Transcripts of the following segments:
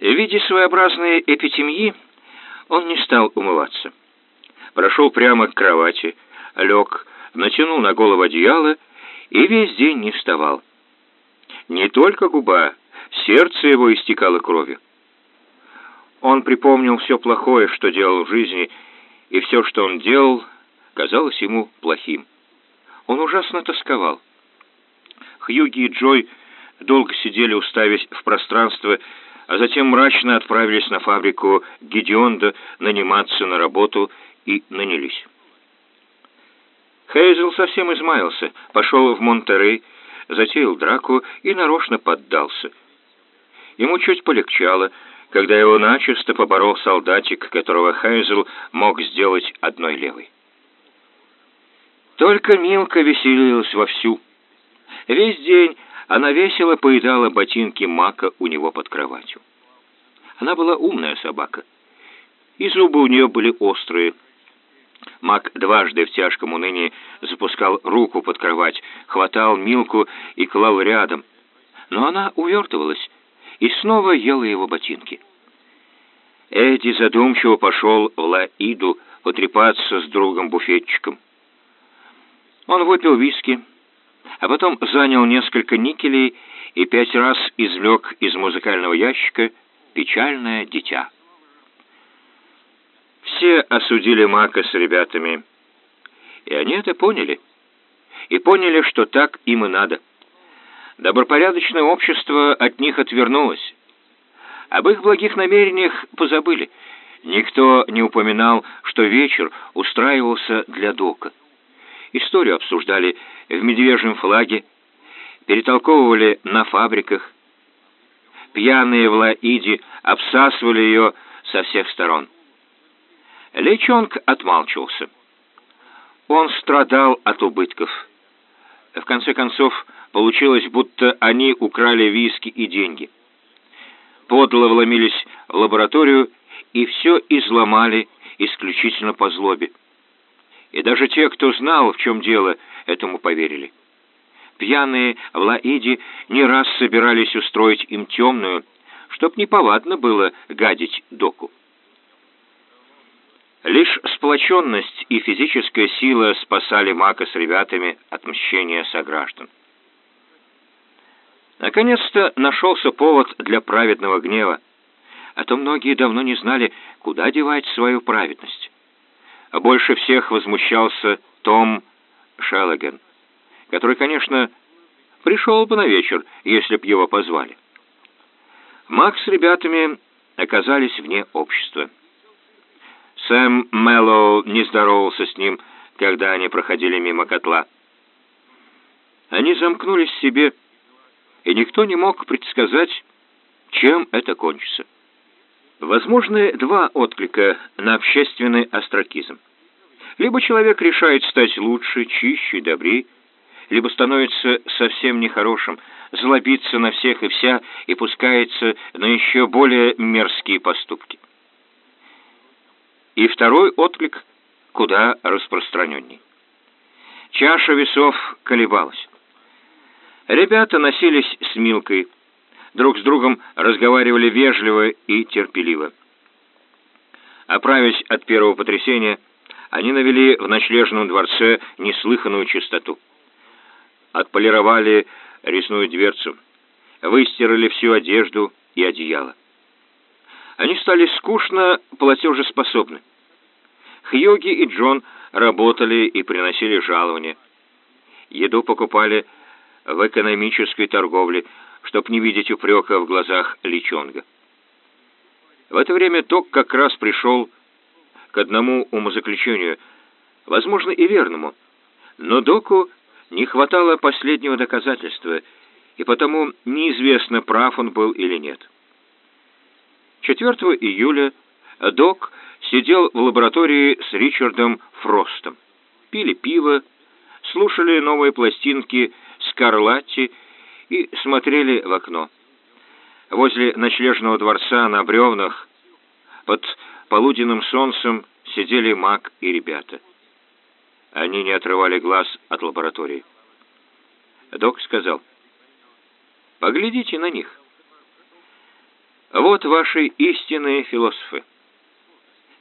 Видя своеобразные эпитемьи, он не стал умываться. Прошел прямо к кровати, лег, натянул на голову одеяло и весь день не вставал. Не только губа, сердце его истекало кровью. Он припомнил все плохое, что делал в жизни, и все, что он делал, казалось ему плохим. Он ужасно тосковал. Хьюги и Джой долго сидели, уставясь в пространство, а затем мрачно отправились на фабрику Гедеонда наниматься на работу и нанялись. Хейзел совсем измаялся, пошел в Монтерей, затеял драку и нарочно поддался. Ему чуть полегчало, когда его начисто поборол солдатик, которого Хейзел мог сделать одной левой. Только Милка веселилась вовсю. Весь день она весело поедала ботинки Мака у него под кроватью. Она была умная собака, и зубы у нее были острые. Мак дважды в тяжком унынии запускал руку под кровать, хватал Милку и клал рядом. Но она увертывалась и снова ела его ботинки. Эдди задумчиво пошел в Лаиду потрепаться с другом-буфетчиком. Он выпил виски, а потом занял несколько никелей и пять раз извлек из музыкального ящика «Печальное дитя». Все осудили Мака с ребятами, и они это поняли. И поняли, что так им и надо. Добропорядочное общество от них отвернулось. Об их благих намерениях позабыли. Никто не упоминал, что вечер устраивался для Дока. Историю обсуждали в медвежьем флаге, перетолковывали на фабриках. Пьяные в Лаиде обсасывали ее со всех сторон. Лечонг отмалчивался. Он страдал от убытков. В конце концов, получилось, будто они украли виски и деньги. Подло вломились в лабораторию и все изломали исключительно по злобе. И даже те, кто знал, в чем дело, этому поверили. Пьяные в Лаиде не раз собирались устроить им темную, чтоб неповадно было гадить доку. Лишь сплоченность и физическая сила спасали Мака с ребятами от мщения сограждан. Наконец-то нашелся повод для праведного гнева, а то многие давно не знали, куда девать свою праведность. А больше всех возмущался Том Шеллоген, который, конечно, пришел бы на вечер, если б его позвали. Макс с ребятами оказались вне общества. Сэм Мэллоу не здоровался с ним, когда они проходили мимо котла. Они замкнулись в себе, и никто не мог предсказать, чем это кончится. Возможны два отклика на общественный остракизм. Либо человек решает стать лучше, чище добрее, либо становится совсем нехорошим, злобится на всех и вся и пускается на еще более мерзкие поступки. И второй отклик куда распространенней. Чаша весов колебалась. Ребята носились с Милкой, друг с другом разговаривали вежливо и терпеливо. Оправясь от первого потрясения, они навели в ночлежном дворце неслыханную чистоту. Отполировали резную дверцу, выстирали всю одежду и одеяло. Они стали скучно платежеспособны. Хьюги и Джон работали и приносили жалования. Еду покупали в экономической торговле, чтоб не видеть упрека в глазах Личонга. В это время Ток как раз пришел к одному умозаключению, возможно, и верному, но Доку не хватало последнего доказательства, и потому неизвестно, прав он был или нет. 4 июля Док сидел в лаборатории с Ричардом Фростом. Пили пиво, слушали новые пластинки Скарлатти и смотрели в окно. Возле ночлежного дворца на бревнах под полуденным солнцем сидели Мак и ребята. Они не отрывали глаз от лаборатории. Док сказал, «Поглядите на них». Вот ваши истинные философы.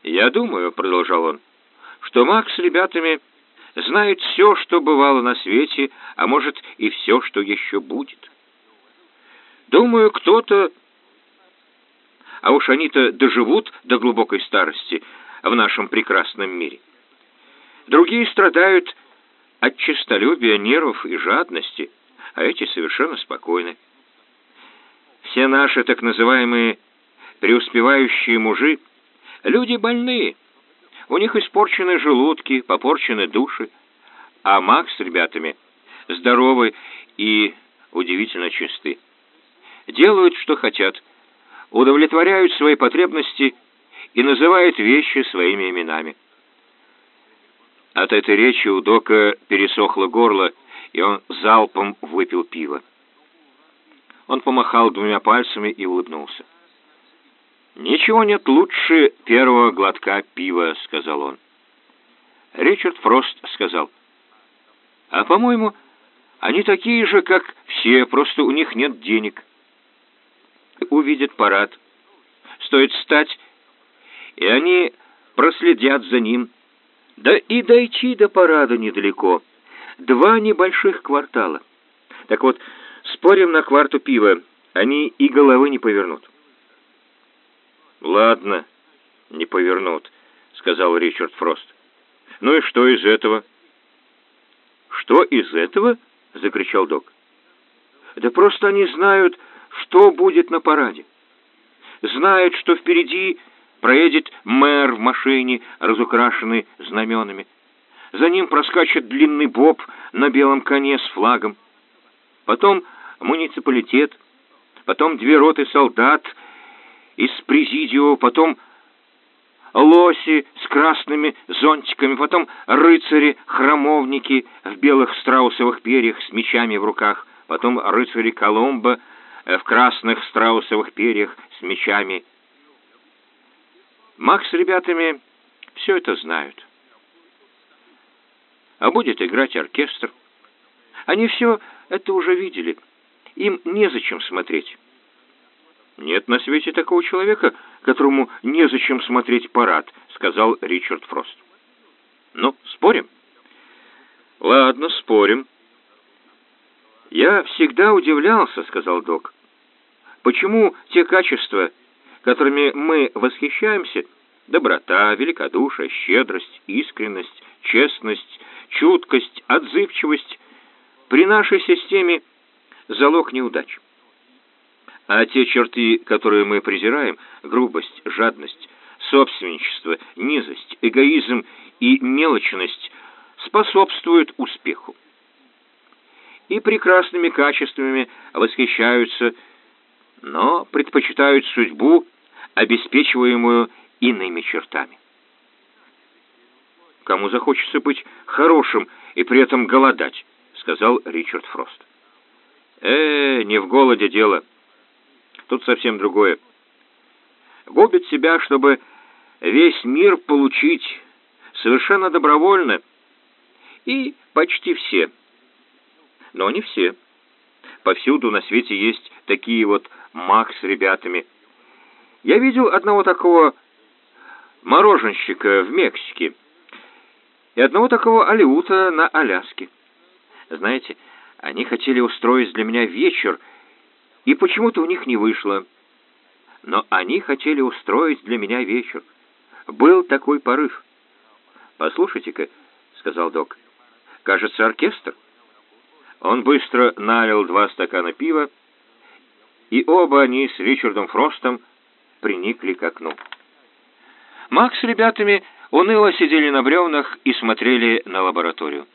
Я думаю, продолжал он, что Макс с ребятами знает все, что бывало на свете, а может и все, что еще будет. Думаю, кто-то, а уж они-то доживут до глубокой старости в нашем прекрасном мире. Другие страдают от честолюбия, нервов и жадности, а эти совершенно спокойны. Все наши так называемые преуспевающие мужи — люди больные. У них испорчены желудки, попорчены души. А Макс с ребятами здоровы и удивительно чисты. Делают, что хотят, удовлетворяют свои потребности и называют вещи своими именами. От этой речи у Дока пересохло горло, и он залпом выпил пиво. Он помахал двумя пальцами и улыбнулся. «Ничего нет лучше первого глотка пива», — сказал он. Ричард Фрост сказал, «А, по-моему, они такие же, как все, просто у них нет денег». Увидят парад. Стоит встать, и они проследят за ним. Да и дойти до парада недалеко. Два небольших квартала. Так вот, Спорим на кварту пива, они и головы не повернут. Ладно, не повернут, сказал Ричард Фрост. Ну и что из этого? Что из этого? закричал Док. Да просто они знают, что будет на параде. Знают, что впереди проедет мэр в машине, разукрашенный знаменами. За ним проскачет длинный боб на белом коне с флагом. Потом муниципалитет, потом две роты солдат из президио, потом лоси с красными зонтиками, потом рыцари-храмовники в белых страусовых перьях с мечами в руках, потом рыцари Коломбо в красных страусовых перьях с мечами. Макс с ребятами все это знают. А будет играть оркестр. Они все это уже видели. Им незачем смотреть. «Нет на свете такого человека, которому незачем смотреть парад», — сказал Ричард Фрост. «Ну, спорим?» «Ладно, спорим». «Я всегда удивлялся», — сказал док. «Почему те качества, которыми мы восхищаемся, доброта, великодушие, щедрость, искренность, честность, чуткость, отзывчивость, при нашей системе — залог неудач. А те черты, которые мы презираем, грубость, жадность, собственничество, низость, эгоизм и мелочность, способствуют успеху. И прекрасными качествами восхищаются, но предпочитают судьбу, обеспечиваемую иными чертами. «Кому захочется быть хорошим и при этом голодать», — сказал Ричард Фрост. Э, не в голоде дело. Тут совсем другое. Губит себя, чтобы весь мир получить совершенно добровольно. И почти все. Но не все. Повсюду на свете есть такие вот маг с ребятами. Я видел одного такого мороженщика в Мексике и одного такого алиута на Аляске. Знаете, они хотели устроить для меня вечер, и почему-то у них не вышло. Но они хотели устроить для меня вечер. Был такой порыв. «Послушайте-ка», — сказал док, — «кажется, оркестр». Он быстро налил два стакана пива, и оба они с Ричардом Фростом приникли к окну. Макс с ребятами уныло сидели на бревнах и смотрели на лабораторию.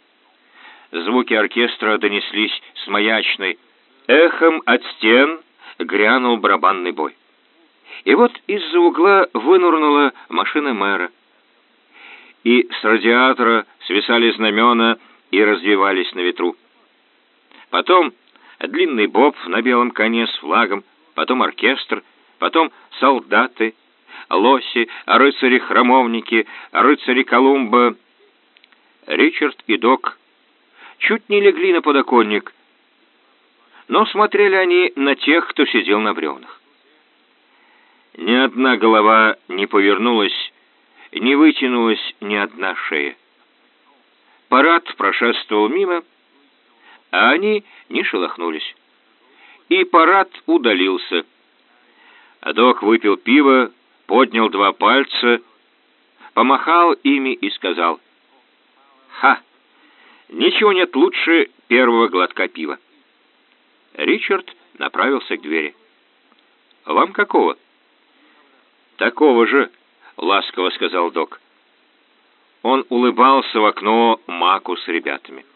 Звуки оркестра донеслись с маячной. Эхом от стен грянул барабанный бой. И вот из-за угла вынурнула машина мэра. И с радиатора свисали знамена и развивались на ветру. Потом длинный боб на белом коне с флагом, потом оркестр, потом солдаты, лоси, рыцари-храмовники, рыцари Колумба. Ричард и Док чуть не легли на подоконник, но смотрели они на тех, кто сидел на бревнах. Ни одна голова не повернулась, не вытянулась ни одна шея. Парад прошествовал мимо, а они не шелохнулись. И парад удалился. Адок выпил пиво, поднял два пальца, помахал ими и сказал «Ха! Ничего нет лучше первого глотка пива». Ричард направился к двери. «Вам какого?» «Такого же», — ласково сказал док. Он улыбался в окно Маку с ребятами.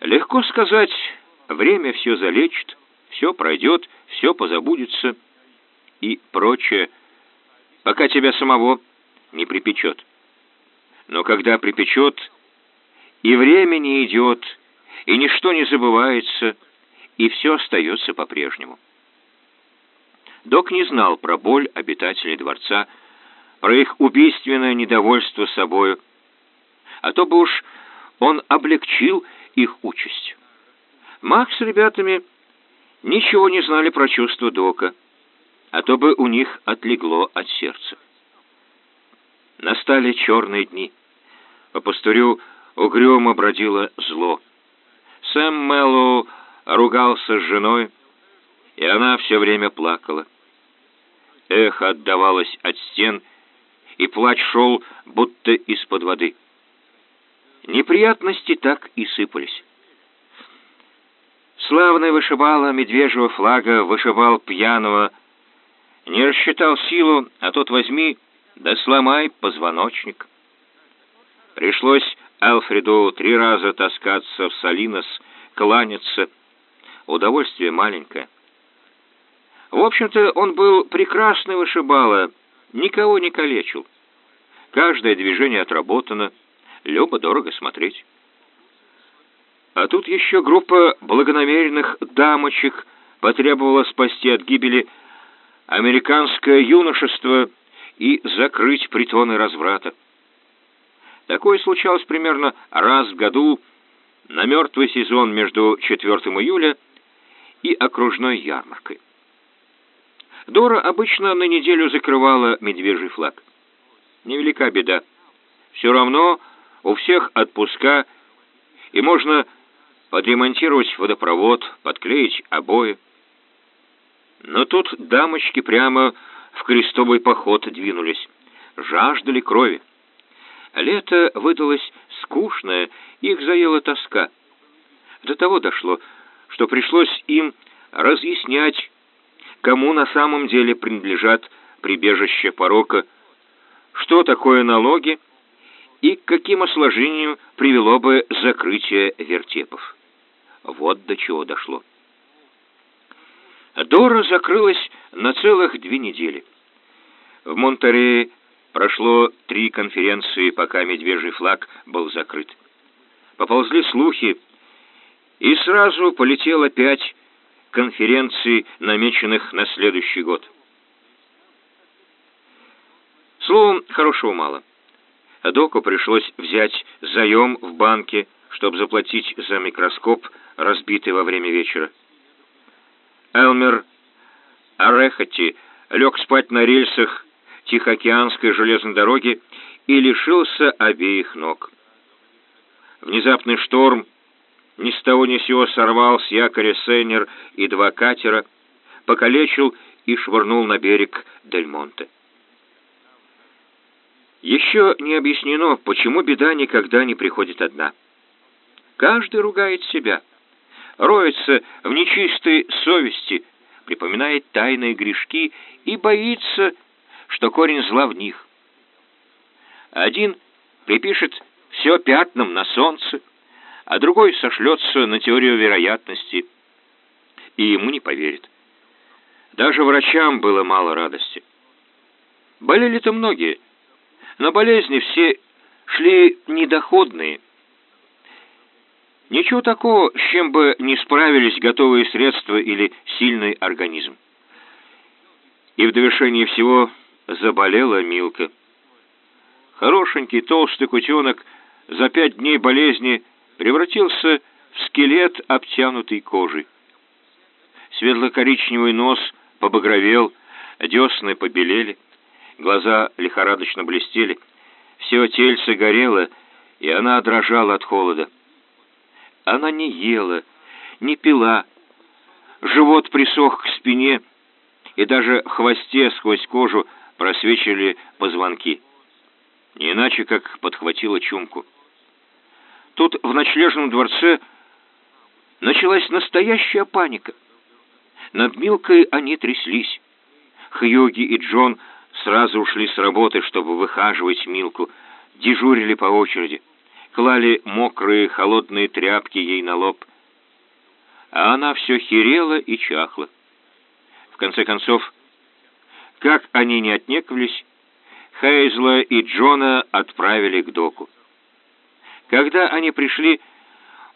Легко сказать, время все залечит, все пройдет, все позабудется и прочее, пока тебя самого не припечет. Но когда припечет, и время не идет, и ничто не забывается, и все остается по-прежнему. Док не знал про боль обитателей дворца, про их убийственное недовольство собою, а то бы уж он облегчил их участь. Макс с ребятами ничего не знали про чувства Дока, а то бы у них отлегло от сердца. Настали черные дни. По пустырю угрюмо бродило зло. Сэм Мэллоу ругался с женой, и она все время плакала. Эхо отдавалось от стен, и плач шел, будто из-под воды. Неприятности так и сыпались. Славный вышибала медвежьего флага вышибал пьяного. Не рассчитал силу, а тот возьми, да сломай позвоночник. Пришлось Алфреду три раза таскаться в Салинос, кланяться. Удовольствие маленькое. В общем-то, он был прекрасный вышибала, никого не калечил. Каждое движение отработано, любо-дорого смотреть. А тут еще группа благонамеренных дамочек потребовала спасти от гибели американское юношество и закрыть притоны разврата. Такое случалось примерно раз в году на мертвый сезон между 4 июля и окружной ярмаркой. Дора обычно на неделю закрывала медвежий флаг. Невелика беда. Все равно у всех отпуска, и можно подремонтировать водопровод, подклеить обои. Но тут дамочки прямо в крестовый поход двинулись, жаждали крови. Лето выдалось скучное, их заела тоска. До того дошло, что пришлось им разъяснять, кому на самом деле принадлежат прибежище порока, что такое налоги и к каким осложнениям привело бы закрытие вертепов. Вот до чего дошло. Дора закрылась на целых две недели. В Монтерее прошло три конференции, пока медвежий флаг был закрыт. Поползли слухи, и сразу полетело пять конференций, намеченных на следующий год. Словом, хорошего мало. Доку пришлось взять заем в банке, чтобы заплатить за микроскоп, разбитый во время вечера. Элмер Арехати лег спать на рельсах Тихоокеанской железной дороги и лишился обеих ног. Внезапный шторм ни с того ни сего сорвал с якоря Сейнер и два катера, покалечил и швырнул на берег Дель-Монте. Еще не объяснено, почему беда никогда не приходит одна. Каждый ругает себя, роется в нечистой совести, припоминает тайные грешки и боится, что корень зла в них. Один припишет все пятнам на солнце, а другой сошлется на теорию вероятности, и ему не поверит. Даже врачам было мало радости. Болели-то многие, но болезни все шли недоходные. Ничего такого, с чем бы не справились готовые средства или сильный организм. И в довершении всего заболела Милка. Хорошенький толстый кутенок за пять дней болезни превратился в скелет, обтянутый кожей. Светло-коричневый нос побагровел, Десны побелели, глаза лихорадочно блестели, все тельце горело, и она дрожала от холода. Она не ела, не пила, живот присох к спине, и даже хвосте сквозь кожу просвечивали позвонки. Не иначе, как подхватила чумку. Тут в ночлежном дворце началась настоящая паника. Над Милкой они тряслись. Хьюги и Джон сразу ушли с работы, чтобы выхаживать Милку, дежурили по очереди, клали мокрые холодные тряпки ей на лоб. А она все херела и чахла. В конце концов, как они не отнекивались, Хейзла и Джона отправили к доку. Когда они пришли,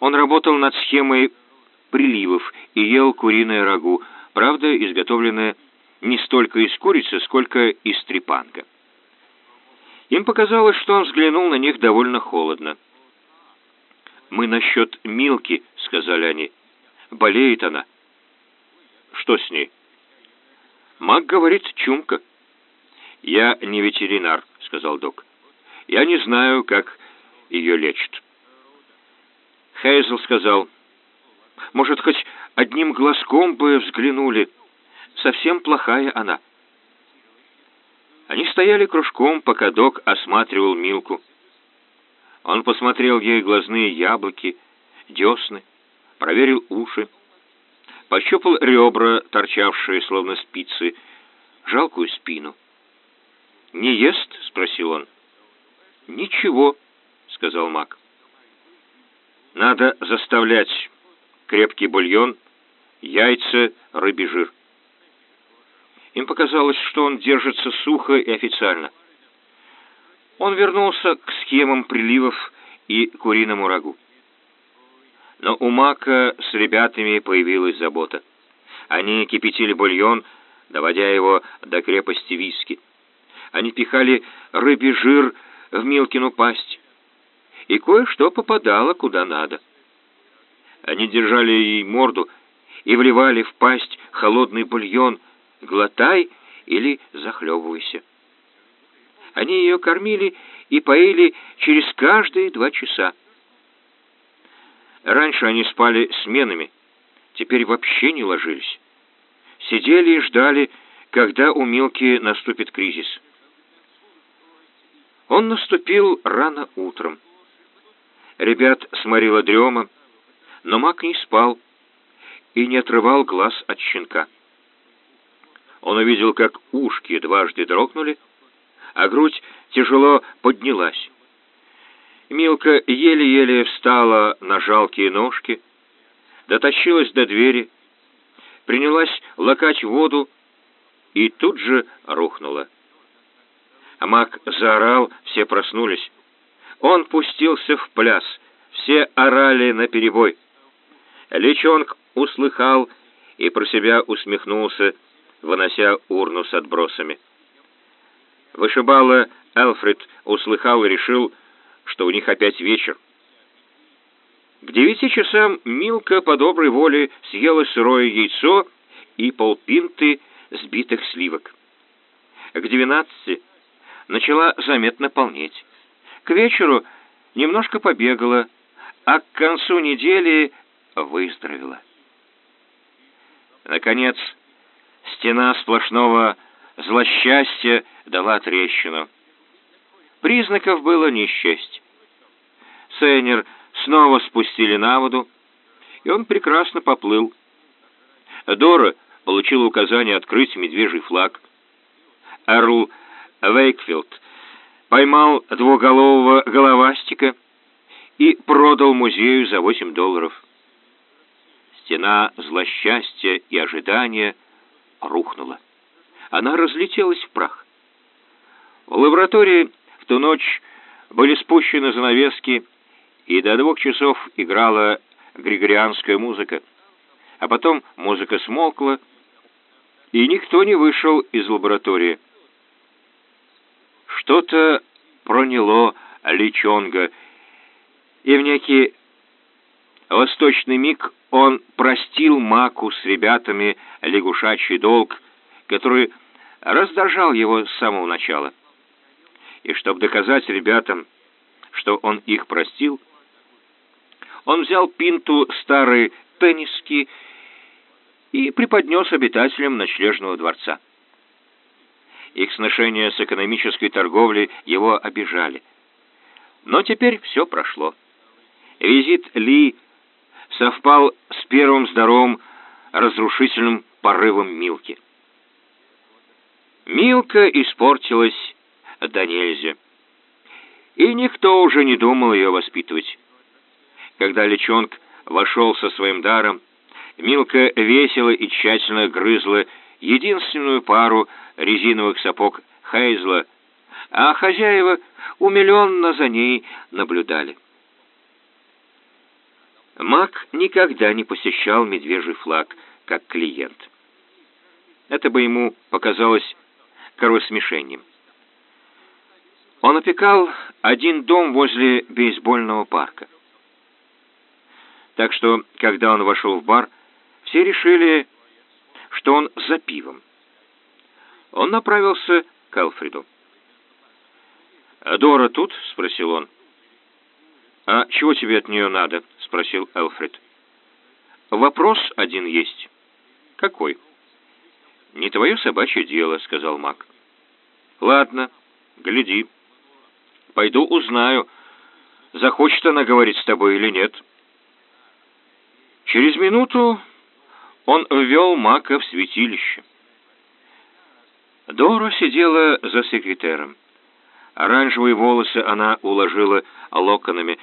он работал над схемой приливов и ел куриное рагу, правда, изготовленное не столько из курицы, сколько из трепанга. Им показалось, что он взглянул на них довольно холодно. «Мы насчет Милки», — сказали они. «Болеет она». «Что с ней?» «Мак говорит, чумка». «Я не ветеринар», — сказал док. «Я не знаю, как ее лечат». Хейзел сказал, «Может, хоть одним глазком бы взглянули. Совсем плохая она». Они стояли кружком, пока док осматривал Милку. Он посмотрел ей глазные яблоки, десны, проверил уши, пощупал ребра, торчавшие, словно спицы, жалкую спину. «Не ест?» — спросил он. «Ничего», — сказал Мак. «Надо заставлять крепкий бульон, яйца, рыбий жир». Им показалось, что он держится сухо и официально. Он вернулся к схемам приливов и куриному рагу. Но у Мака с ребятами появилась забота. Они кипятили бульон, доводя его до крепости виски. Они пихали рыбий жир в Милкину пасть. И кое-что попадало куда надо. Они держали ей морду и вливали в пасть холодный бульон, глотай или захлебывайся. Они ее кормили и поили через каждые два часа. Раньше они спали сменами, теперь вообще не ложились. Сидели и ждали, когда у Милки наступит кризис. Он наступил рано утром. Ребят сморила дрема, но Мак не спал и не отрывал глаз от щенка. Он увидел, как ушки дважды дрогнули, а грудь тяжело поднялась. Милка еле-еле встала на жалкие ножки, дотащилась до двери, принялась лакать воду и тут же рухнула. Маг заорал, все проснулись. Он пустился в пляс, все орали наперебой. Личонг услыхал и про себя усмехнулся, вынося урну с отбросами. Вышибала Элфрид услыхал и решил, что у них опять вечер. К девяти часам Милка по доброй воле съела сырое яйцо и полпинты сбитых сливок. К двенадцати начала заметно полнеть. К вечеру немножко побегала, а к концу недели выздоровела. Наконец, стена сплошного злосчастья дала трещину. Признаков было не счесть. Сейнер снова спустили на воду, и он прекрасно поплыл. Дора получила указание открыть медвежий флаг. Эрл Вейкфилд поймал двуголового головастика и продал музею за 8 долларов. Стена злосчастья и ожидания рухнула. Она разлетелась в прах. В лаборатории в ту ночь были спущены занавески, и до двух часов играла григорианская музыка. А потом музыка смолкла, и никто не вышел из лаборатории. Что-то проняло Личонга, и в некий восточный миг он простил Маку с ребятами лягушачий долг, который раздражал его с самого начала. И чтобы доказать ребятам, что он их простил, он взял пинту старой тенниски и преподнес обитателям ночлежного дворца. Их сношения с экономической торговлей его обижали. Но теперь все прошло. Визит Ли совпал с первым здоровым разрушительным порывом Милки. Милка испортилась до нельзя. И никто уже не думал ее воспитывать. Когда Личонг вошел со своим даром, Милка весело и тщательно грызла единственную пару резиновых сапог Хейзла, а хозяева умиленно за ней наблюдали. Мак никогда не посещал медвежий флаг как клиент. Это бы ему показалось кровосмешением. Он опекал один дом возле бейсбольного парка. Так что, когда он вошел в бар, все решили, что он за пивом. Он направился к Алфреду. «А Дора тут?» — спросил он. «А чего тебе от нее надо?» — спросил Элфред. «Вопрос один есть». «Какой?» «Не твое собачье дело», — сказал Мак. «Ладно, гляди. Пойду узнаю, захочет она говорить с тобой или нет». Через минуту он ввел Мака в святилище. Дора сидела за секретером. Оранжевые волосы она уложила локонами,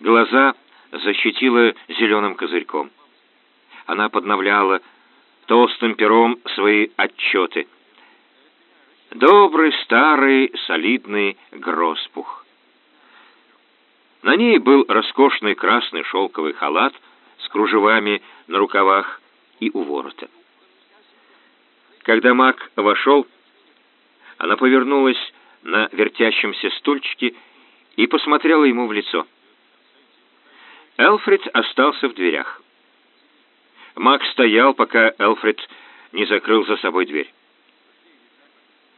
глаза защитила зеленым козырьком. Она подновляла толстым пером свои отчеты. Добрый, старый, солидный гроспух. На ней был роскошный красный шелковый халат с кружевами на рукавах и у ворота. Когда маг вошел, она повернулась на вертящемся стульчике и посмотрела ему в лицо. Элфрид остался в дверях. Маг стоял, пока Элфрид не закрыл за собой дверь.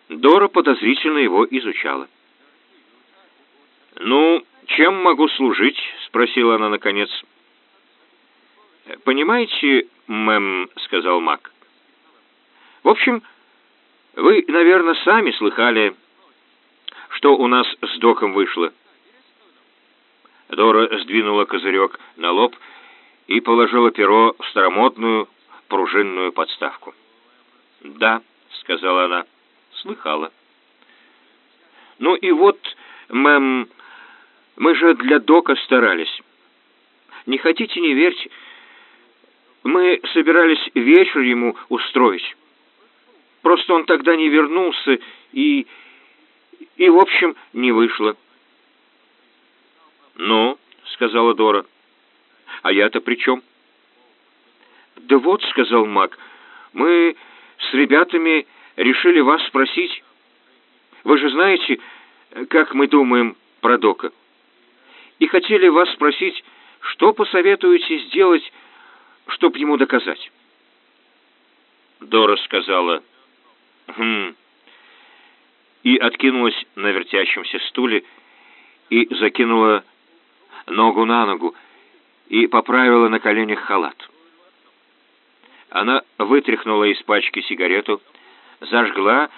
Дора подозрительно его изучала. «Ну, чем могу служить?» — спросила она наконец. «Понимаете, мэм», — сказал Мак. «В общем, вы, наверное, сами слыхали, что у нас с доком вышло». Дора сдвинула козырек на лоб и положила перо в старомодную пружинную подставку. «Да», — сказала она, — «слыхала». «Ну и вот, мэм, мы же для дока старались. Не хотите, не верьте, мы собирались вечер ему устроить. Просто он тогда не вернулся и... и, в общем, не вышло. «Ну», — сказала Дора, — «а я-то при чем?» «Да вот», — сказал Мак, — «мы с ребятами решили вас спросить. Вы же знаете, как мы думаем про Дока. И хотели вас спросить, что посоветуете сделать чтоб ему доказать. Дора сказала «Хм...» и откинулась на вертящемся стуле и закинула ногу на ногу и поправила на коленях халат. Она вытряхнула из пачки сигарету, зажгла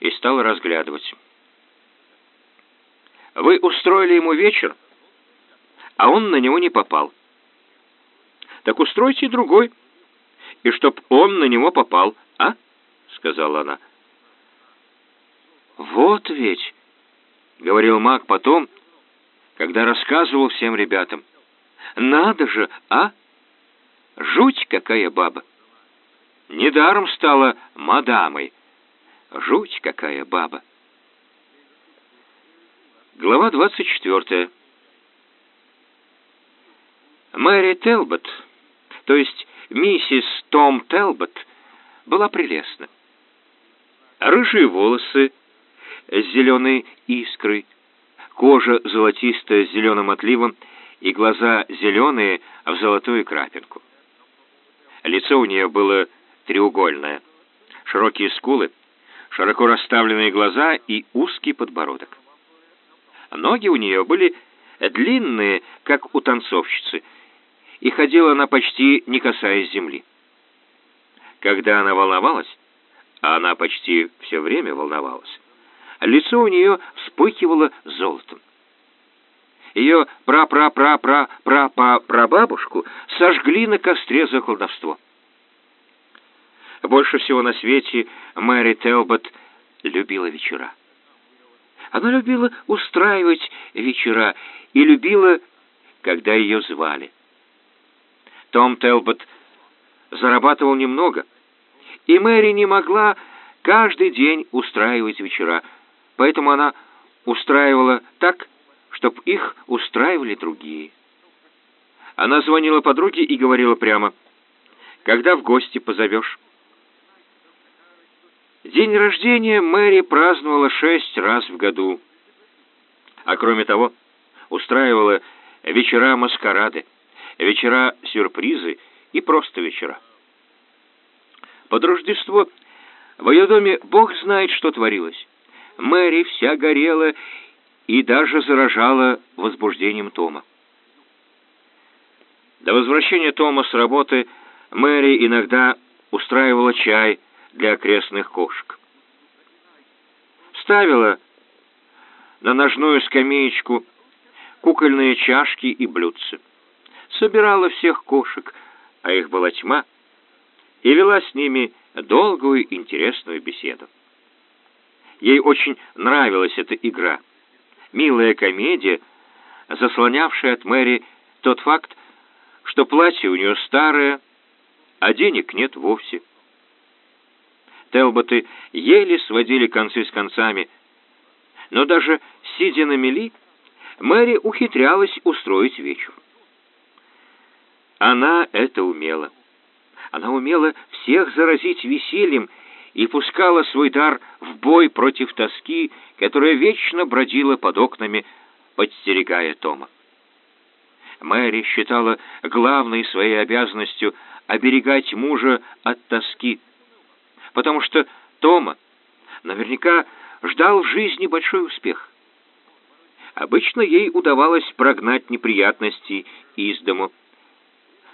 и стала разглядывать. «Вы устроили ему вечер, а он на него не попал так устройте другой, и чтоб он на него попал, а?» — сказала она. «Вот ведь», — говорил маг потом, когда рассказывал всем ребятам, «надо же, а? Жуть какая баба! Недаром стала мадамой. Жуть какая баба!» Глава двадцать четвертая. Мэри Телбот то есть миссис Том Телбот, была прелестна. Рыжие волосы с зеленой искрой, кожа золотистая с зеленым отливом и глаза зеленые в золотую крапинку. Лицо у нее было треугольное, широкие скулы, широко расставленные глаза и узкий подбородок. Ноги у нее были длинные, как у танцовщицы, и ходила она почти не касаясь земли. Когда она волновалась, а она почти все время волновалась, лицо у нее вспыхивало золотом. Ее пра-пра-пра-пра-пра-прабабушку сожгли на костре за колдовство. Больше всего на свете Мэри Телбот любила вечера. Она любила устраивать вечера и любила, когда ее звали. Том Телбот зарабатывал немного, и Мэри не могла каждый день устраивать вечера, поэтому она устраивала так, чтобы их устраивали другие. Она звонила подруге и говорила прямо, «Когда в гости позовешь?» День рождения Мэри праздновала шесть раз в году. А кроме того, устраивала вечера-маскарады, вечера-сюрпризы и просто вечера. Под Рождество в ее доме бог знает, что творилось. Мэри вся горела и даже заражала возбуждением Тома. До возвращения Тома с работы Мэри иногда устраивала чай для окрестных кошек. Ставила на ножную скамеечку кукольные чашки и блюдца. Собирала всех кошек, а их была тьма, и вела с ними долгую интересную беседу. Ей очень нравилась эта игра. Милая комедия, заслонявшая от Мэри тот факт, что платье у нее старое, а денег нет вовсе. Телботы еле сводили концы с концами, но даже сидя на мели, Мэри ухитрялась устроить вечер. Она это умела. Она умела всех заразить весельем и пускала свой дар в бой против тоски, которая вечно бродила под окнами, подстерегая Тома. Мэри считала главной своей обязанностью оберегать мужа от тоски, потому что Тома наверняка ждал в жизни большой успех. Обычно ей удавалось прогнать неприятности из дому,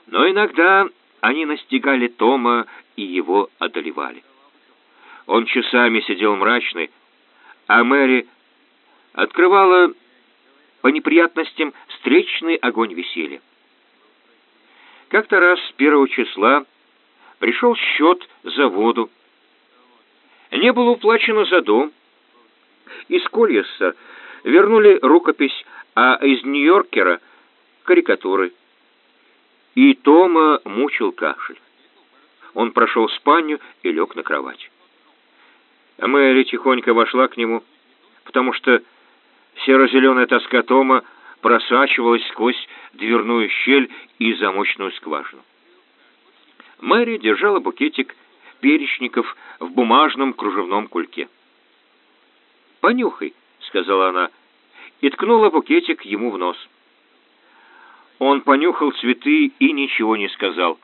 но иногда они настигали Тома и его одолевали. Он часами сидел мрачный, а Мэри открывала по неприятностям встречный огонь веселья. Как-то раз с первого числа пришел счет за воду, не было уплачено за дом. Из Кольеса вернули рукопись, а из Нью-Йоркера — карикатуры. И Тома мучил кашель. Он прошел в спальню и лег на кровать. А Мэри тихонько вошла к нему, потому что серо-зеленая тоска Тома просачивалась сквозь дверную щель и замочную скважину. Мэри держала букетик перечников в бумажном кружевном кульке. «Понюхай», — сказала она, и ткнула букетик ему в нос. Он понюхал цветы и ничего не сказал.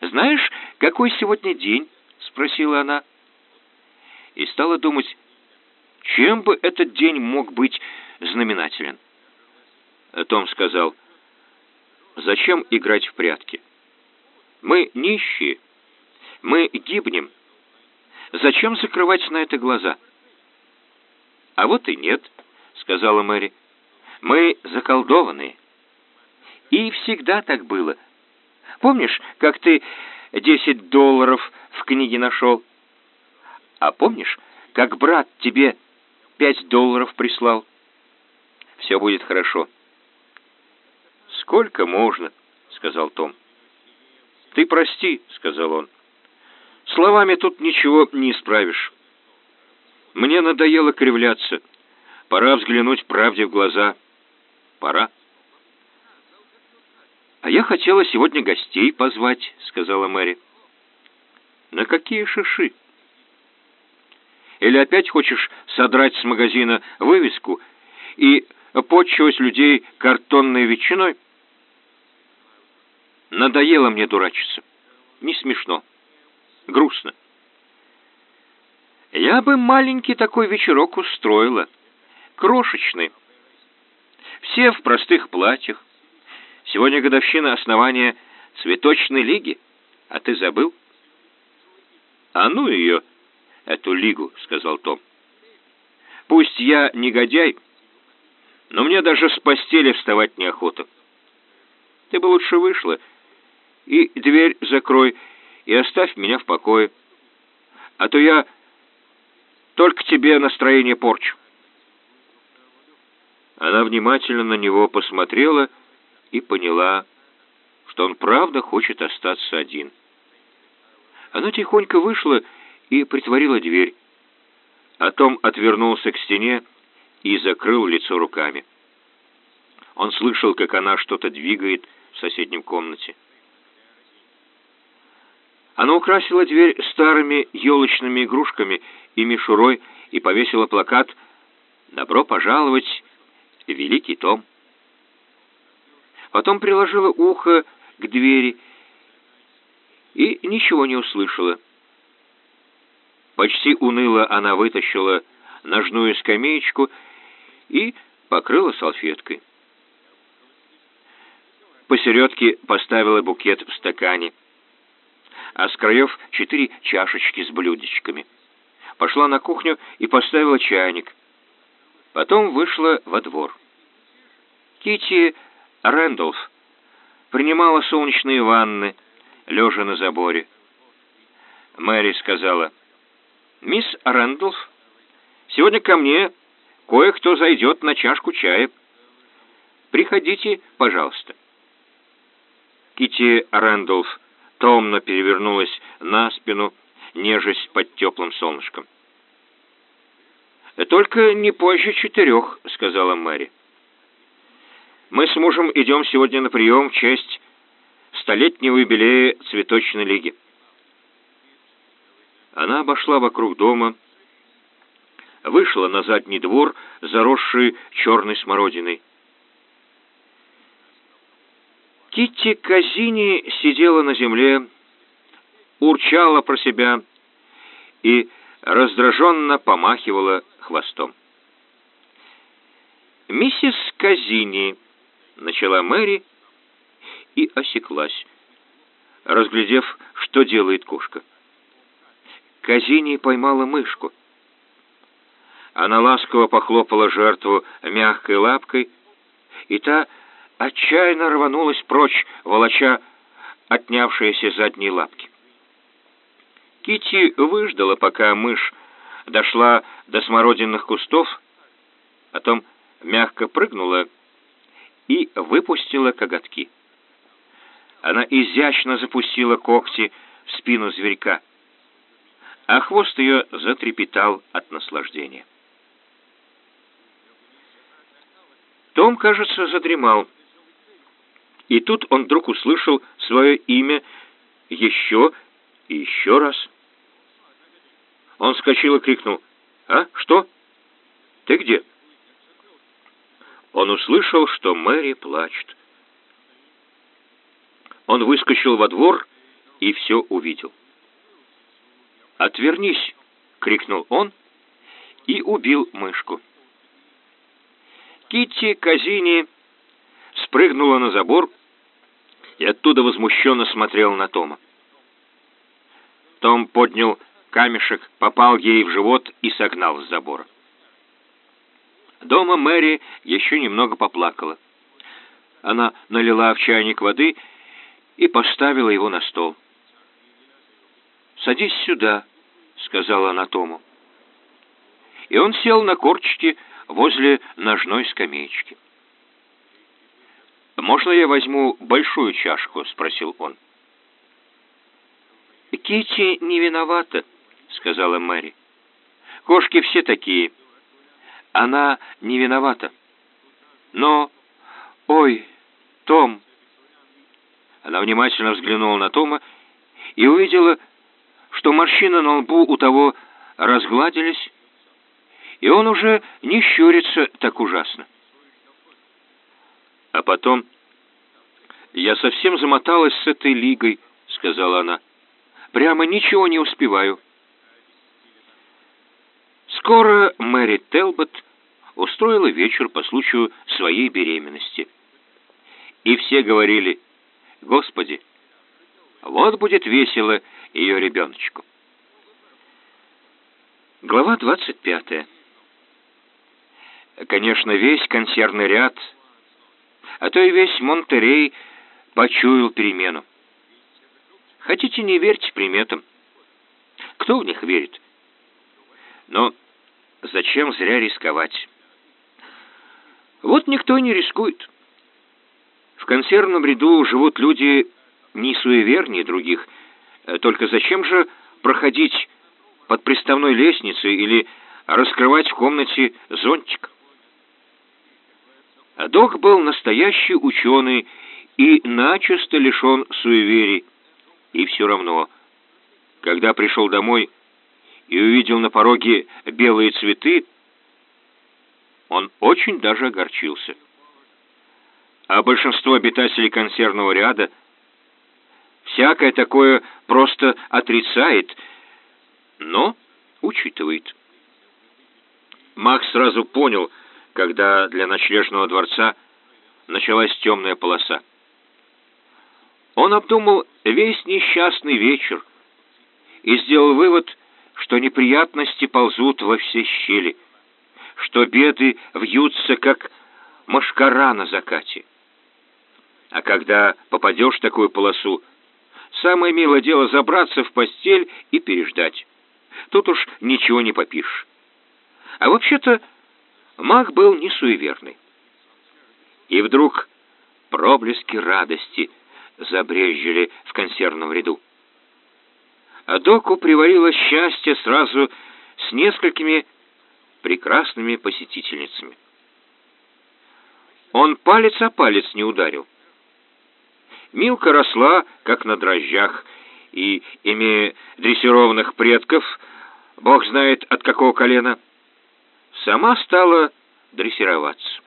«Знаешь, какой сегодня день?» — спросила она. И стала думать, чем бы этот день мог быть знаменателен. Том сказал, «Зачем играть в прятки? Мы нищие». Мы гибнем. Зачем закрывать на это глаза? А вот и нет, сказала Мэри. Мы заколдованные. И всегда так было. Помнишь, как ты десять долларов в книге нашел? А помнишь, как брат тебе пять долларов прислал? Все будет хорошо. Сколько можно, сказал Том. Ты прости, сказал он. Словами тут ничего не исправишь. Мне надоело кривляться. Пора взглянуть правде в глаза. Пора. «А я хотела сегодня гостей позвать», — сказала Мэри. «На какие шиши?» «Или опять хочешь содрать с магазина вывеску и почивать людей картонной ветчиной?» «Надоело мне дурачиться. Не смешно» грустно. Я бы маленький такой вечерок устроила, крошечный. Все в простых платьях. Сегодня годовщина основания цветочной лиги, а ты забыл? А ну ее, эту лигу, сказал Том. Пусть я негодяй, но мне даже с постели вставать неохота. Ты бы лучше вышла и дверь закрой и оставь меня в покое. А то я только тебе настроение порчу. Она внимательно на него посмотрела и поняла, что он правда хочет остаться один. Она тихонько вышла и притворила дверь. А Том отвернулся к стене и закрыл лицо руками. Он слышал, как она что-то двигает в соседнем комнате. Она украсила дверь старыми елочными игрушками и мишурой и повесила плакат «Добро пожаловать, великий Том». Потом приложила ухо к двери и ничего не услышала. Почти уныло она вытащила ножную скамеечку и покрыла салфеткой. Посередке поставила букет в стакане, а с краев четыре чашечки с блюдечками. Пошла на кухню и поставила чайник. Потом вышла во двор. Кити Рэндалф принимала солнечные ванны, лежа на заборе. Мэри сказала, «Мисс Рэндалф, сегодня ко мне кое-кто зайдет на чашку чая. Приходите, пожалуйста». Кити Рэндалф томно перевернулась на спину, нежесть под теплым солнышком. «Только не позже четырех», — сказала Мэри. «Мы с мужем идем сегодня на прием в честь столетнего юбилея цветочной лиги». Она обошла вокруг дома, вышла на задний двор, заросший черной смородиной. Китти Казини сидела на земле, урчала про себя и раздраженно помахивала хвостом. «Миссис Казини», — начала Мэри и осеклась, разглядев, что делает кошка. Казини поймала мышку. Она ласково похлопала жертву мягкой лапкой, и та отчаянно рванулась прочь, волоча отнявшиеся задние лапки. Кити выждала, пока мышь дошла до смородинных кустов, потом мягко прыгнула и выпустила коготки. Она изящно запустила когти в спину зверька, а хвост ее затрепетал от наслаждения. Том, кажется, задремал. И тут он вдруг услышал свое имя еще и еще раз. Он вскочил и крикнул. «А? Что? Ты где?» Он услышал, что Мэри плачет. Он выскочил во двор и все увидел. «Отвернись!» — крикнул он и убил мышку. Китти Казини спрыгнула на забор и оттуда возмущенно смотрел на Тома. Том поднял камешек, попал ей в живот и согнал с забора. Дома Мэри еще немного поплакала. Она налила в чайник воды и поставила его на стол. «Садись сюда», — сказала она Тому. И он сел на корчики возле ножной скамеечки. «Можно я возьму большую чашку?» — спросил он. «Китти не виновата», — сказала Мэри. «Кошки все такие. Она не виновата. Но... Ой, Том...» Она внимательно взглянула на Тома и увидела, что морщины на лбу у того разгладились, и он уже не щурится так ужасно. А потом... «Я совсем замоталась с этой лигой», — сказала она. «Прямо ничего не успеваю». Скоро Мэри Телбот устроила вечер по случаю своей беременности. И все говорили, «Господи, вот будет весело ее ребеночку». Глава 25. Конечно, весь консервный ряд, а то и весь Монтерей почуял перемену. Хотите, не верьте приметам. Кто в них верит? Но зачем зря рисковать? Вот никто не рискует. В консервном ряду живут люди не суевернее других. Только зачем же проходить под приставной лестницей или раскрывать в комнате зонтик? А док был настоящий ученый и начисто лишен суеверий. И все равно, когда пришел домой и увидел на пороге белые цветы, он очень даже огорчился. А большинство обитателей консервного ряда всякое такое просто отрицает, но учитывает. Макс сразу понял, когда для ночлежного дворца началась темная полоса. Он обдумал весь несчастный вечер и сделал вывод, что неприятности ползут во все щели, что беды вьются, как машкара на закате. А когда попадешь в такую полосу, самое милое дело забраться в постель и переждать. Тут уж ничего не попишешь. А вообще-то маг был не суеверный. И вдруг проблески радости забрезжили в консервном ряду. А доку приварило счастье сразу с несколькими прекрасными посетительницами. Он палец о палец не ударил. Милка росла, как на дрожжах, и, имея дрессированных предков, бог знает от какого колена, сама стала дрессироваться.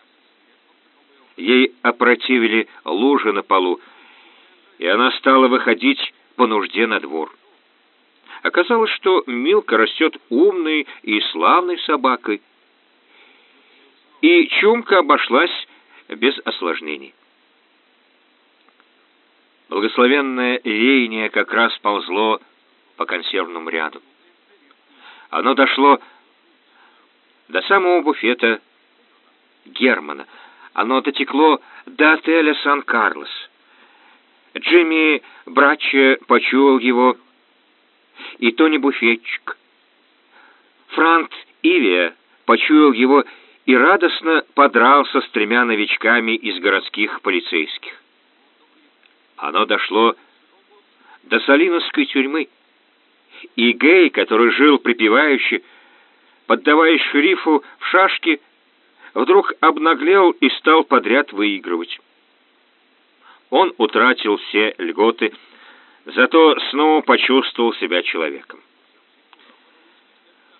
Ей опротивили лужи на полу, и она стала выходить по нужде на двор. Оказалось, что Милка растет умной и славной собакой, и Чумка обошлась без осложнений. Благословенное веяние как раз ползло по консервному ряду. Оно дошло до самого буфета Германа. Оно дотекло до отеля Сан-Карлос. Джимми Браче почуял его, и Тони Буфетчик. Франт Ивия почуял его и радостно подрался с тремя новичками из городских полицейских. Оно дошло до Салиновской тюрьмы, и Гей, который жил припевающе, поддаваясь шерифу в шашки, вдруг обнаглел и стал подряд выигрывать. Он утратил все льготы, зато снова почувствовал себя человеком.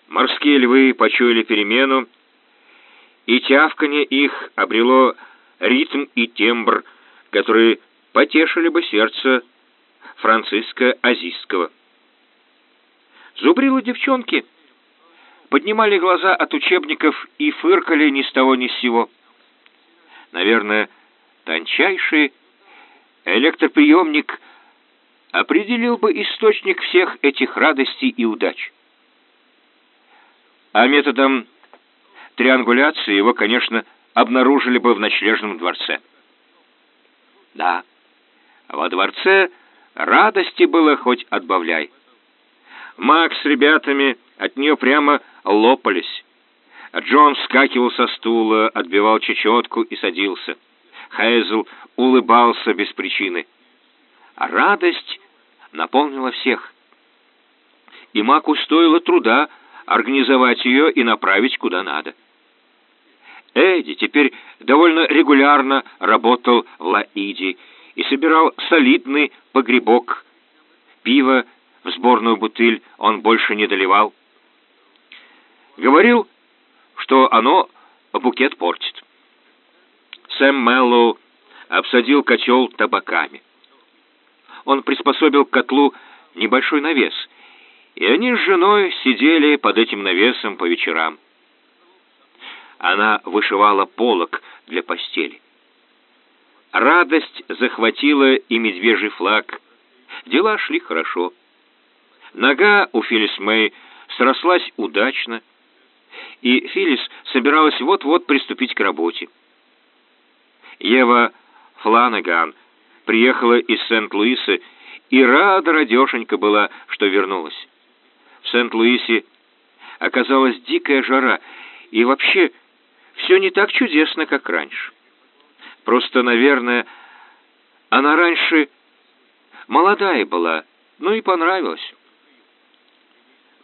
Морские львы почуяли перемену, и тявканье их обрело ритм и тембр, которые потешили бы сердце Франциска Азийского. Зубрилы девчонки поднимали глаза от учебников и фыркали ни с того ни с сего. Наверное, тончайший электроприемник определил бы источник всех этих радостей и удач. А методом триангуляции его, конечно, обнаружили бы в ночлежном дворце. Да, во дворце радости было хоть отбавляй. Макс с ребятами от нее прямо лопались. Джон вскакивал со стула, отбивал чечетку и садился. Хейзл улыбался без причины. А радость наполнила всех. И Маку стоило труда организовать ее и направить куда надо. Эдди теперь довольно регулярно работал в Лаиде и собирал солидный погребок. Пиво в сборную бутыль он больше не доливал. Говорил, что оно букет портит. Сэм Мэллоу обсадил котел табаками. Он приспособил к котлу небольшой навес И они с женой сидели под этим навесом по вечерам. Она вышивала полог для постели. Радость захватила и медвежий флаг. Дела шли хорошо. Нога у Филлис Мэй срослась удачно, и Филлис собиралась вот-вот приступить к работе. Ева Фланаган приехала из Сент-Луиса и рада радешенька была, что вернулась. В Сент-Луисе оказалась дикая жара, и вообще все не так чудесно, как раньше. Просто, наверное, она раньше молодая была, ну и понравилась.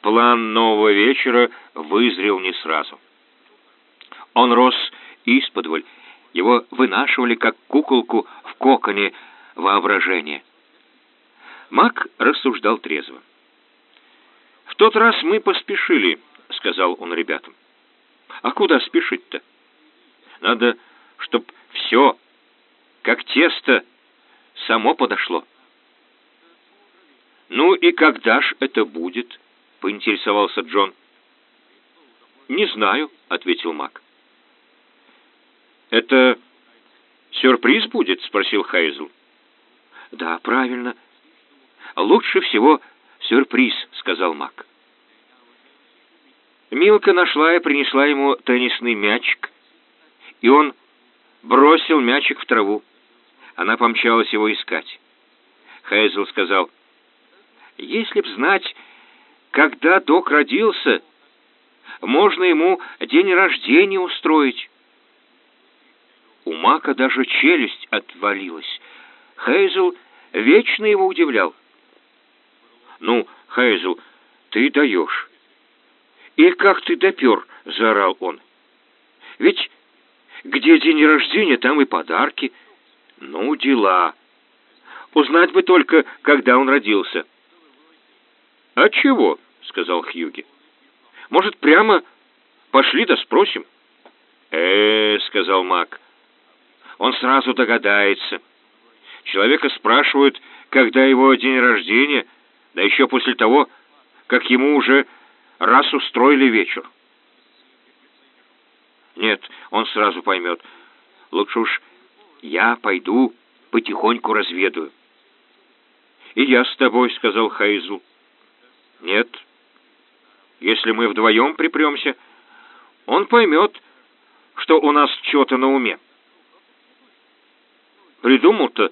План нового вечера вызрел не сразу. Он рос исподволь, его вынашивали как куколку в коконе воображения. Мак рассуждал трезво. «В тот раз мы поспешили», — сказал он ребятам. «А куда спешить-то? Надо, чтоб все, как тесто, само подошло». «Ну и когда ж это будет?» — поинтересовался Джон. «Не знаю», — ответил Мак. «Это сюрприз будет?» — спросил Хайзл. «Да, правильно. Лучше всего сюрприз», — сказал Мак. Милка нашла и принесла ему теннисный мячик, и он бросил мячик в траву. Она помчалась его искать. Хайзл сказал, «Если б знать, когда док родился, можно ему день рождения устроить». У Мака даже челюсть отвалилась. Хейзел вечно его удивлял. «Ну, Хейзел, ты даешь». «И как ты допер?» — заорал он. «Ведь где день рождения, там и подарки. Ну, дела. Узнать бы только, когда он родился». «А чего?» — сказал Хьюги. «Может, прямо пошли да спросим?» «Э-э», — сказал Мак, — «он сразу догадается». Человека спрашивают, когда его день рождения, да еще после того, как ему уже раз устроили вечер. Нет, он сразу поймет. Лучше уж я пойду потихоньку разведаю. «И я с тобой», — сказал Хайзу. «Нет, если мы вдвоем припремся, он поймет, что у нас что-то на уме». «Придумал-то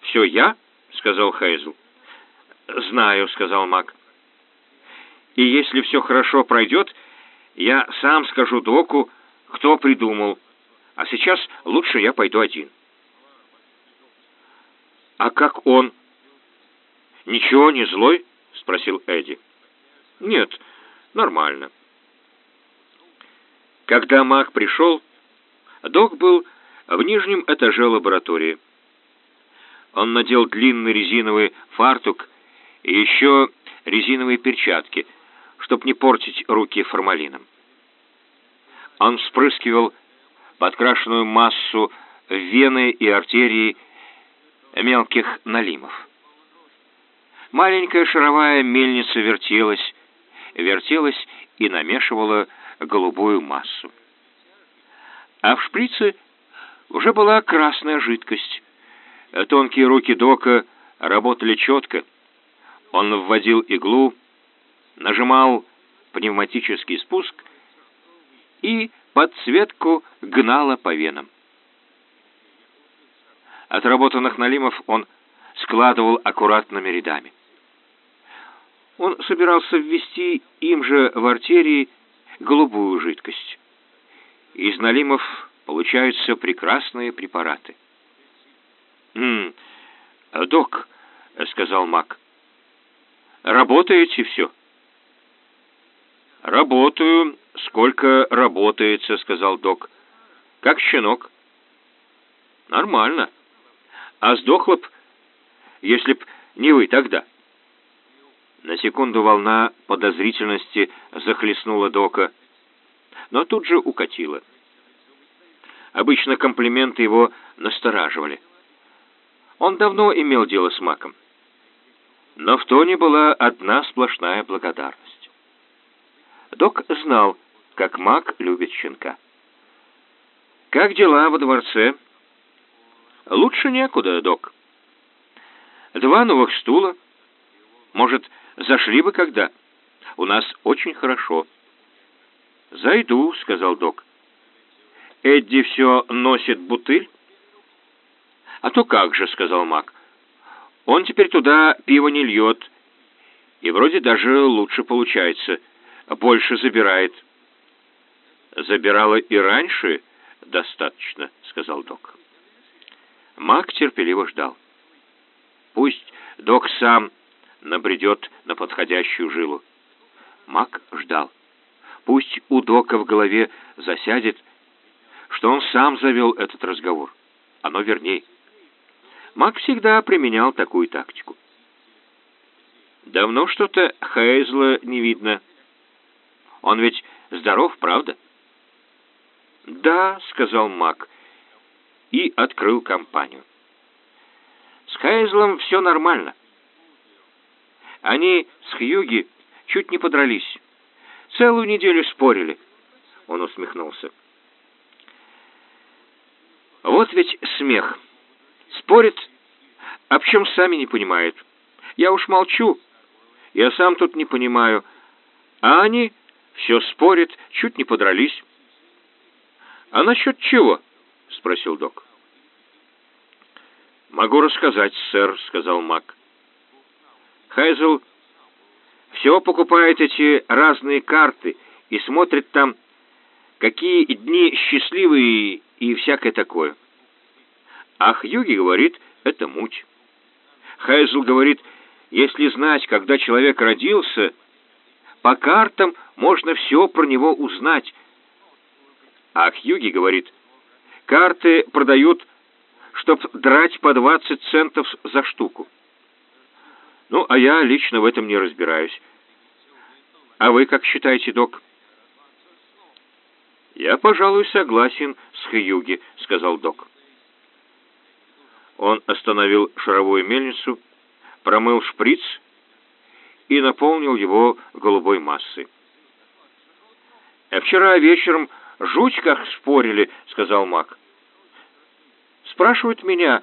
«Все я?» — сказал Хейзл. «Знаю», — сказал Мак. «И если все хорошо пройдет, я сам скажу доку, кто придумал. А сейчас лучше я пойду один». «А как он?» «Ничего, не злой?» — спросил Эдди. «Нет, нормально». Когда Мак пришел, док был в нижнем этаже лаборатории. Он надел длинный резиновый фартук и еще резиновые перчатки, чтобы не портить руки формалином. Он вспрыскивал подкрашенную массу вены и артерии мелких налимов. Маленькая шаровая мельница вертелась, вертелась и намешивала голубую массу. А в шприце уже была красная жидкость. Тонкие руки Дока работали четко. Он вводил иглу, нажимал пневматический спуск и подсветку гнала по венам. Отработанных налимов он складывал аккуратными рядами. Он собирался ввести им же в артерии голубую жидкость. Из налимов получаются прекрасные препараты. «М -м, «Док», — сказал Мак, — «работаете все?» «Работаю, сколько работается», — сказал док. «Как щенок». «Нормально. А сдохла б, если б не вы тогда». На секунду волна подозрительности захлестнула Дока, но тут же укатила. Обычно комплименты его настораживали. Он давно имел дело с Маком. Но в тоне была одна сплошная благодарность. Док знал, как маг любит щенка. «Как дела во дворце?» «Лучше некуда, док. Два новых стула. Может, зашли бы когда? У нас очень хорошо». «Зайду», — сказал док. «Эдди все носит бутыль?» «А то как же», — сказал маг. «Он теперь туда пиво не льет. И вроде даже лучше получается. Больше забирает». «Забирала и раньше достаточно», — сказал док. Маг терпеливо ждал. Пусть док сам набредет на подходящую жилу. Маг ждал. Пусть у дока в голове засядет, что он сам завел этот разговор. Оно верней. Маг всегда применял такую тактику. Давно что-то Хейзла не видно. Он ведь здоров, правда? «Да», — сказал Мак и открыл компанию. С Хейзлом все нормально. Они с Хьюги чуть не подрались. Целую неделю спорили. Он усмехнулся. Вот ведь смех. Спорит, а в чем сами не понимают. Я уж молчу. Я сам тут не понимаю. А они все спорят, чуть не подрались. «А насчет чего?» — спросил док. «Могу рассказать, сэр», — сказал Мак. Хайзел все покупает эти разные карты и смотрит там, какие дни счастливые и всякое такое. А Хьюги говорит, это муть. Хайзел говорит, если знать, когда человек родился, по картам можно все про него узнать, а Хьюги говорит, карты продают, чтоб драть по 20 центов за штуку. Ну, а я лично в этом не разбираюсь. А вы как считаете, док? Я, пожалуй, согласен с Хьюги, сказал док. Он остановил шаровую мельницу, промыл шприц и наполнил его голубой массой. А вчера вечером «Жуть как спорили», — сказал Мак. «Спрашивают меня,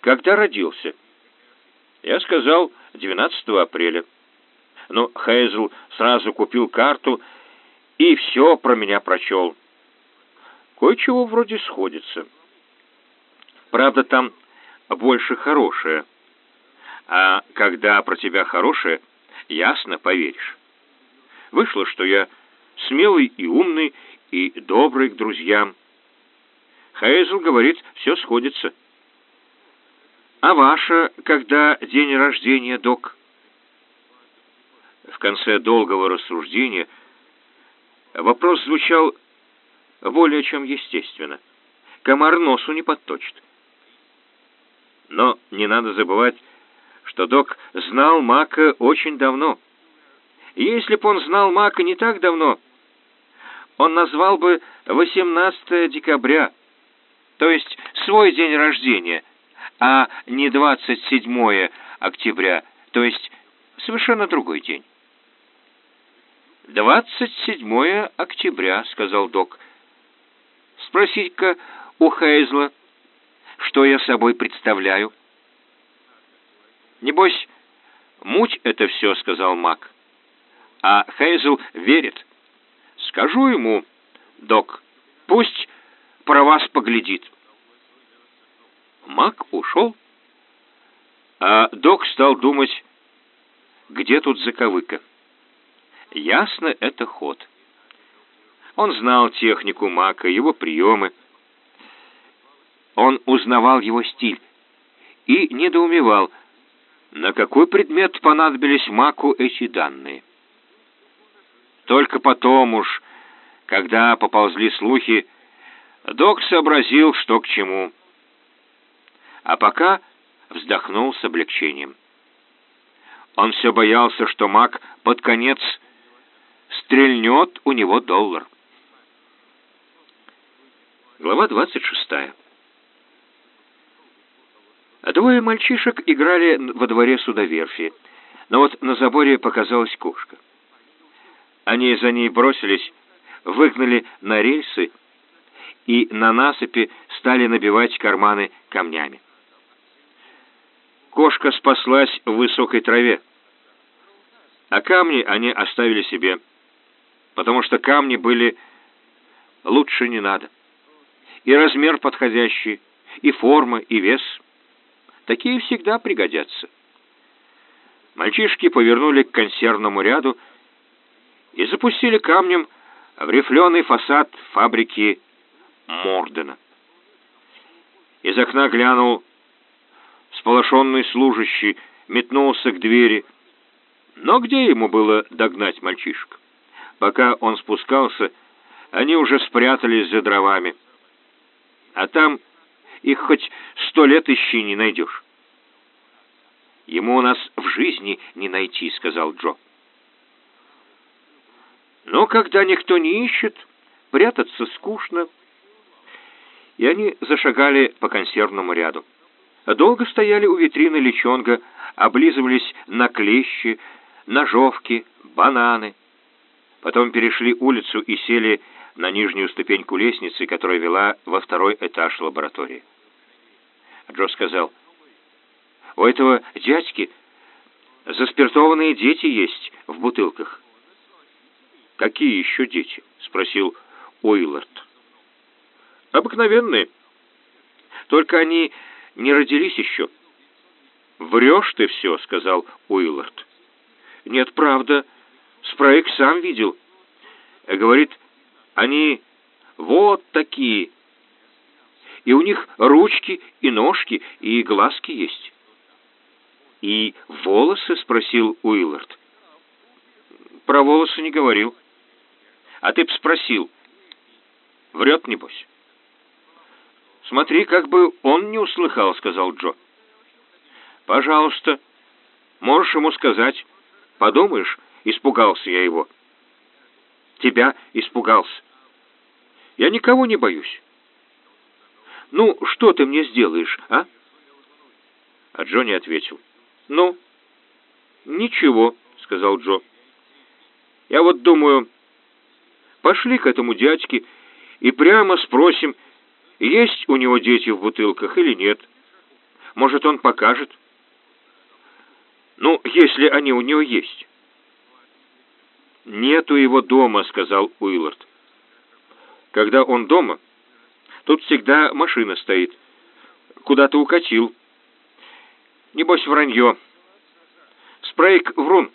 когда родился?» Я сказал, 12 апреля. Но Хейзл сразу купил карту и все про меня прочел. Кое-чего вроде сходится. Правда, там больше хорошее. А когда про тебя хорошее, ясно поверишь. Вышло, что я смелый и умный, и добрый к друзьям. Хейзл говорит, все сходится. А ваша, когда день рождения, док? В конце долгого рассуждения вопрос звучал более чем естественно. Комар носу не подточит. Но не надо забывать, что док знал Мака очень давно. Если б он знал Мака не так давно, он назвал бы 18 декабря, то есть свой день рождения, а не 27 октября, то есть совершенно другой день. «Двадцать седьмое октября», — сказал док. «Спросите-ка у Хейзла, что я собой представляю». «Небось, муть это все», — сказал Мак. А Хейзл верит. Скажу ему, док, пусть про вас поглядит. Мак ушел, а док стал думать, где тут заковыка. Ясно, это ход. Он знал технику Мака, его приемы. Он узнавал его стиль и недоумевал, на какой предмет понадобились Маку эти данные. Только потом уж, когда поползли слухи, док сообразил, что к чему. А пока вздохнул с облегчением. Он все боялся, что маг под конец стрельнет у него доллар. Глава 26. Двое мальчишек играли во дворе судоверфи — Но вот на заборе показалась кошка. Они за ней бросились, выгнали на рельсы и на насыпи стали набивать карманы камнями. Кошка спаслась в высокой траве, а камни они оставили себе, потому что камни были лучше не надо. И размер подходящий, и форма, и вес. Такие всегда пригодятся. Мальчишки повернули к консервному ряду и запустили камнем в рифленый фасад фабрики Мордена. Из окна глянул сполошенный служащий, метнулся к двери. Но где ему было догнать мальчишек? Пока он спускался, они уже спрятались за дровами. А там их хоть сто лет ищи не найдешь. «Ему у нас в жизни не найти», — сказал Джо. Но когда никто не ищет, прятаться скучно. И они зашагали по консервному ряду. Долго стояли у витрины личонга, облизывались на клещи, ножовки, бананы. Потом перешли улицу и сели на нижнюю ступеньку лестницы, которая вела во второй этаж лаборатории. Джо сказал, «У этого дядьки заспиртованные дети есть в бутылках». «Какие еще дети?» — спросил Уиллард. «Обыкновенные. Только они не родились еще». «Врешь ты все», — сказал Уиллард. «Нет, правда. Спрейк сам видел. Говорит, они вот такие. И у них ручки и ножки, и глазки есть». «И волосы?» — спросил Уиллард. «Про волосы не говорил». А ты б спросил. Врет, небось. Смотри, как бы он не услыхал, сказал Джо. Пожалуйста, можешь ему сказать. Подумаешь, испугался я его. Тебя испугался. Я никого не боюсь. Ну, что ты мне сделаешь, а? А Джо не ответил. Ну, ничего, сказал Джо. Я вот думаю, Пошли к этому дядьке и прямо спросим, есть у него дети в бутылках или нет. Может, он покажет. Ну, если они у него есть. «Нету его дома», — сказал Уиллард. «Когда он дома, тут всегда машина стоит. Куда-то укатил. Небось, вранье. Спрейк врун.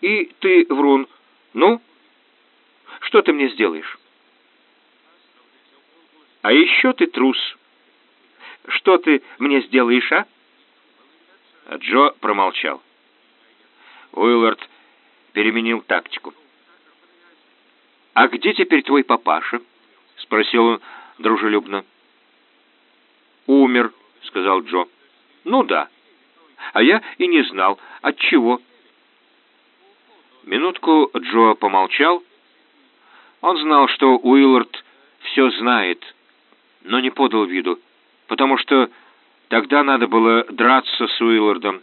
И ты врун. Ну?» Что ты мне сделаешь? А еще ты трус. Что ты мне сделаешь, а? Джо промолчал. Уиллард переменил тактику. «А где теперь твой папаша?» — спросил он дружелюбно. «Умер», — сказал Джо. «Ну да. А я и не знал, от чего». Минутку Джо помолчал, он знал, что Уиллард все знает, но не подал виду, потому что тогда надо было драться с Уиллардом,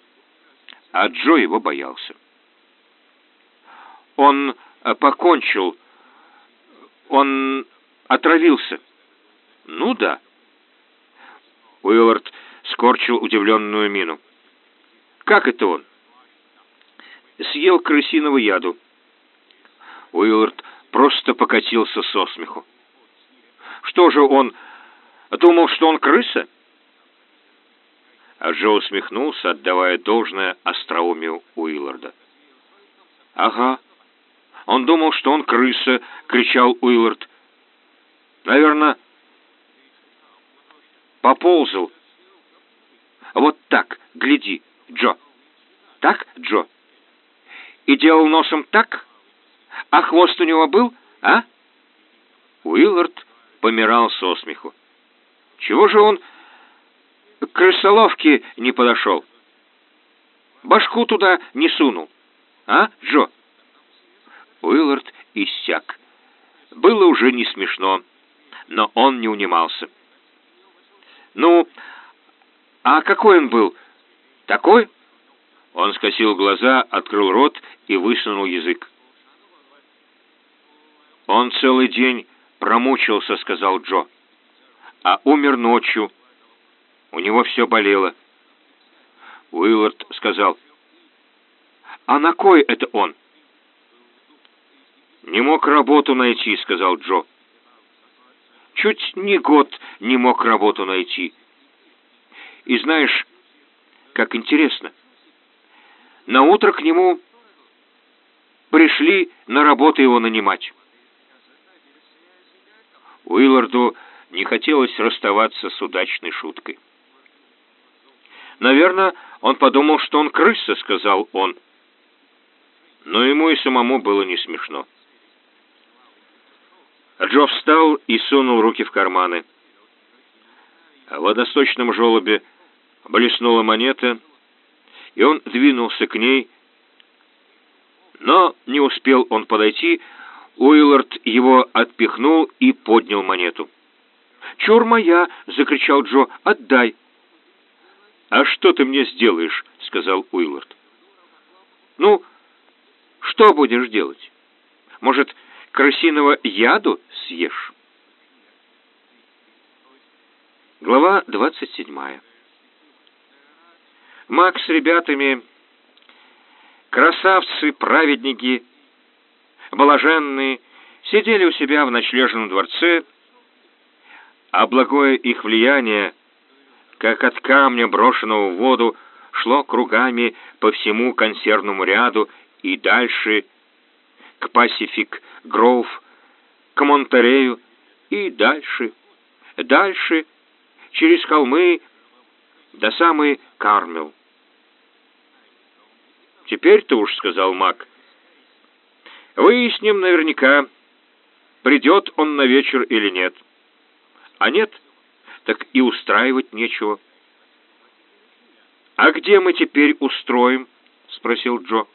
а Джо его боялся. Он э, покончил, он отравился. Ну да. Уиллард скорчил удивленную мину. Как это он? Съел крысиного яду. Уиллард просто покатился со смеху. Что же он думал, что он крыса? А Джо усмехнулся, отдавая должное остроумию Уилларда. «Ага, он думал, что он крыса!» — кричал Уиллард. «Наверное, поползал. Вот так, гляди, Джо. Так, Джо? И делал носом так?» А хвост у него был, а?» Уиллард помирал со смеху. «Чего же он к крысоловке не подошел? Башку туда не сунул, а, Джо?» Уиллард иссяк. Было уже не смешно, но он не унимался. «Ну, а какой он был? Такой? Он скосил глаза, открыл рот и высунул язык. «Он целый день промучился», — сказал Джо. «А умер ночью. У него все болело». Уиллард сказал. «А на кой это он?» «Не мог работу найти», — сказал Джо. «Чуть не год не мог работу найти. И знаешь, как интересно, на утро к нему пришли на работу его нанимать. Уилларду не хотелось расставаться с удачной шуткой. «Наверное, он подумал, что он крыса», — сказал он. Но ему и самому было не смешно. Джо встал и сунул руки в карманы. В водосточном желобе блеснула монета, и он двинулся к ней, но не успел он подойти, Уиллард его отпихнул и поднял монету. «Чур моя!» — закричал Джо. «Отдай!» «А что ты мне сделаешь?» — сказал Уиллард. «Ну, что будешь делать? Может, крысиного яду съешь?» Глава двадцать седьмая. Макс с ребятами, красавцы, праведники, блаженные, сидели у себя в ночлежном дворце, а благое их влияние, как от камня, брошенного в воду, шло кругами по всему консервному ряду и дальше к Пасифик Гроув, к Монтерею и дальше, дальше, через холмы до самой Кармел. «Теперь-то уж», — сказал Мак, — «выясним наверняка, придет он на вечер или нет. А нет, так и устраивать нечего». «А где мы теперь устроим?» — спросил Джо.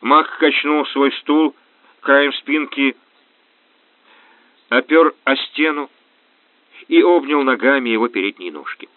Мак качнул свой стул краем спинки, опер о стену и обнял ногами его передние ножки.